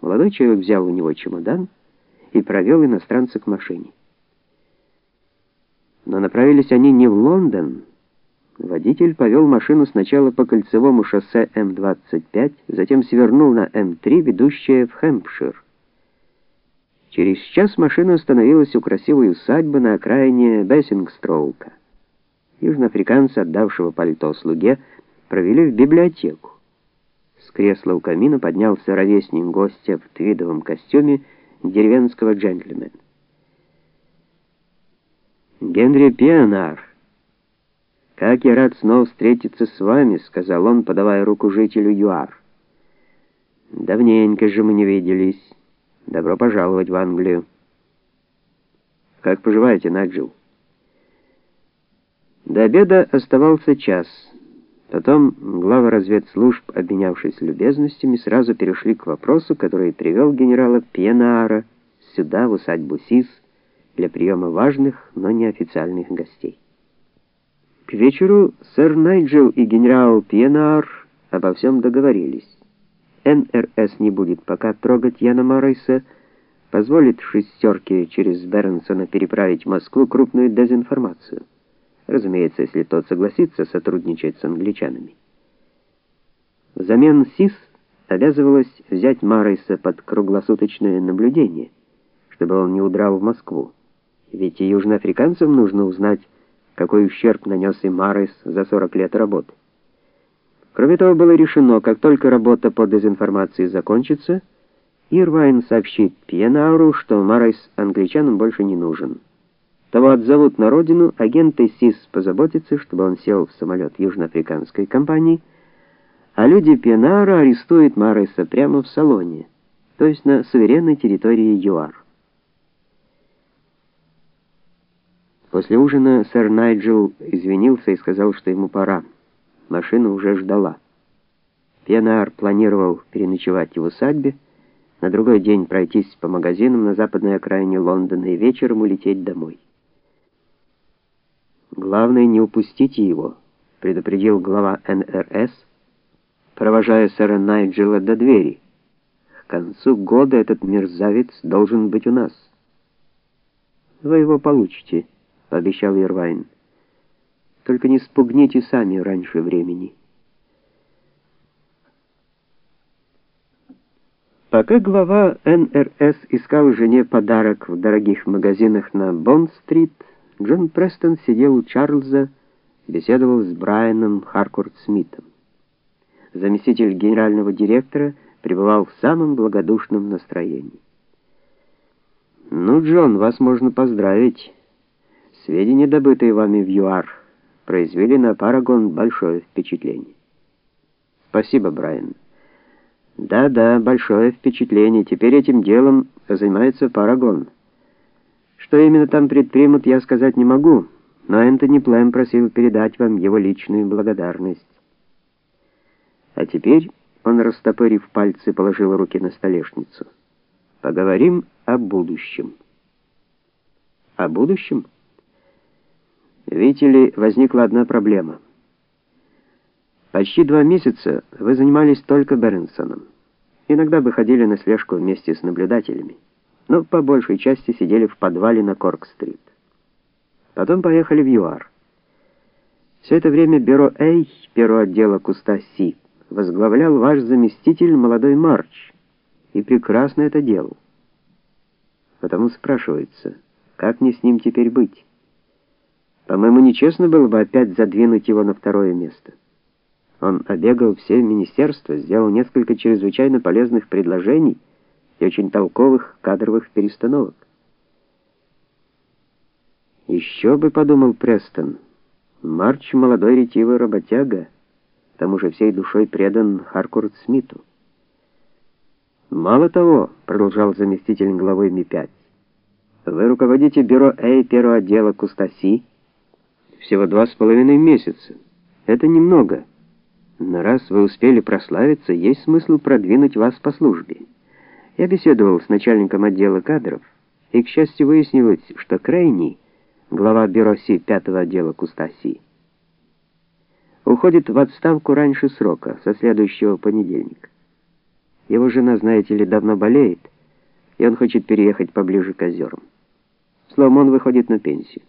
Молодой человек взял у него чемодан и провел иностранца к машине. Но направились они не в Лондон. Водитель повел машину сначала по кольцевому шоссе М25, затем свернул на М3, ведущее в Хэмпшир. Через час машина остановилась у красивой усадьбы на окраине Бессингстроука. Южноафриканца, отдавшего пальто слуге, провели в библиотеку. С кресла у камина поднялся ровесник гостя в твидовом костюме деревенского джентльмена. Генри Пианар. Как я рад снова встретиться с вами, сказал он, подавая руку жителю ЮАР. Давненько же мы не виделись. Добро пожаловать в Англию. Как поживаете, Наджил? До обеда оставался час. Потом главы разведслужб, обменявшись любезностями, сразу перешли к вопросу, который привел генерала Пьенаара сюда, в усадьбу Сис, для приема важных, но неофициальных гостей. К вечеру сэр Найджел и генерал Пьенаар обо всем договорились. НРС не будет пока трогать Яна Морриса, позволит шестерке через Бернсона переправить в Москву крупную дезинформацию. Разумеется, если тот согласится сотрудничать с англичанами. Взамен СИС обязывалась взять Марайса под круглосуточное наблюдение, чтобы он не удрал в Москву. Ведь и южноафриканцам нужно узнать, какой ущерб нанес им Марайс за 40 лет работы. Кроме того, было решено, как только работа по дезинформации закончится, Ирвайн сообщит Пьенауру, что Марайс англичанам больше не нужен. Того отзовут на родину, агенты СИС позаботятся, чтобы он сел в самолет южноафриканской компании, а люди Пенара арестуют Марайса прямо в салоне, то есть на суверенной территории ЮАР. После ужина сэр Найджел извинился и сказал, что ему пора. Машина уже ждала. Пенар планировал переночевать в усадьбе, на другой день пройтись по магазинам на западной окраине Лондона и вечером улететь домой. Главное не упустите его, предупредил глава НРС, провожая сэра Найджела до двери. К концу года этот мерзавец должен быть у нас. Вы его получите, пообещал Ирвайн. Только не спугните сами раньше времени. Пока глава НРС искал жене подарок в дорогих магазинах на Бонд-стрит, Джон Престон сидел у Чарльза, беседовал с Брайаном Харкорт-Смитом. Заместитель генерального директора пребывал в самом благодушном настроении. «Ну, Джон, вас можно поздравить. Сведения, добытые вами в ЮАР, произвели на Парагон большое впечатление». «Спасибо, Брайан». «Да-да, большое впечатление. Теперь этим делом занимается Парагон». Что именно там предпримут, я сказать не могу, но Энтони Плэм просил передать вам его личную благодарность. А теперь он, растопырив пальцы, положил руки на столешницу. Поговорим о будущем. О будущем? Видите ли, возникла одна проблема. Почти два месяца вы занимались только Бернсоном. Иногда выходили на слежку вместе с наблюдателями но по большей части сидели в подвале на Корк-стрит. Потом поехали в ЮАР. Все это время бюро А, первого отдела куста Си, возглавлял ваш заместитель молодой Марч, и прекрасно это делал. Потому спрашивается, как мне с ним теперь быть? По-моему, нечестно было бы опять задвинуть его на второе место. Он обегал все министерства, сделал несколько чрезвычайно полезных предложений, и очень толковых кадровых перестановок. Еще бы, подумал Престон, Марч молодой ретивый работяга, к тому же всей душой предан Харкурт Смиту. Мало того, продолжал заместитель главы МИ-5, вы руководите бюро А первого отдела Кустаси всего два с половиной месяца. Это немного. Но раз вы успели прославиться, есть смысл продвинуть вас по службе. Я беседовал с начальником отдела кадров, и, к счастью, выяснилось, что Крейни, глава бюро Си пятого отдела Кустаси, уходит в отставку раньше срока, со следующего понедельника. Его жена, знаете ли, давно болеет, и он хочет переехать поближе к озерам. Словом, он выходит на пенсию.